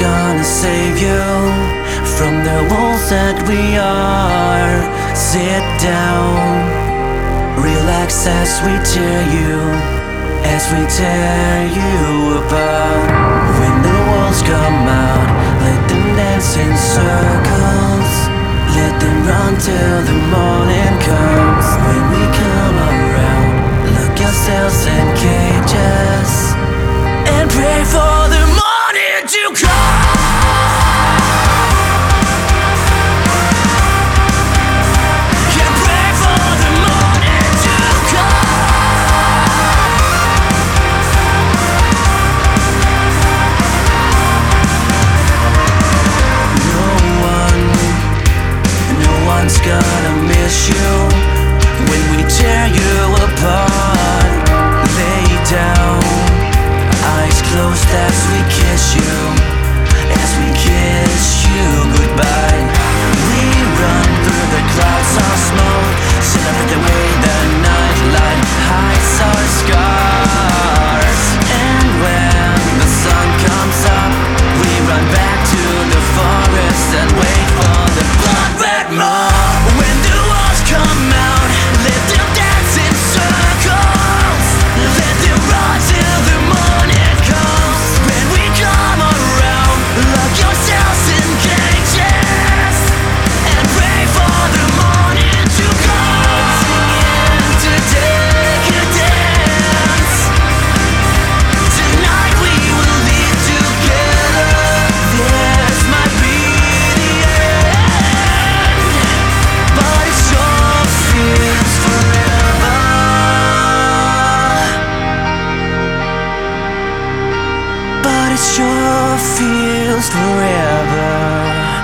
Gonna save you from the wolves that we are? Sit down, relax as we tear you, as we tear you apart. When the walls come out, let them dance in circles, let them run till the morning. sure feels forever.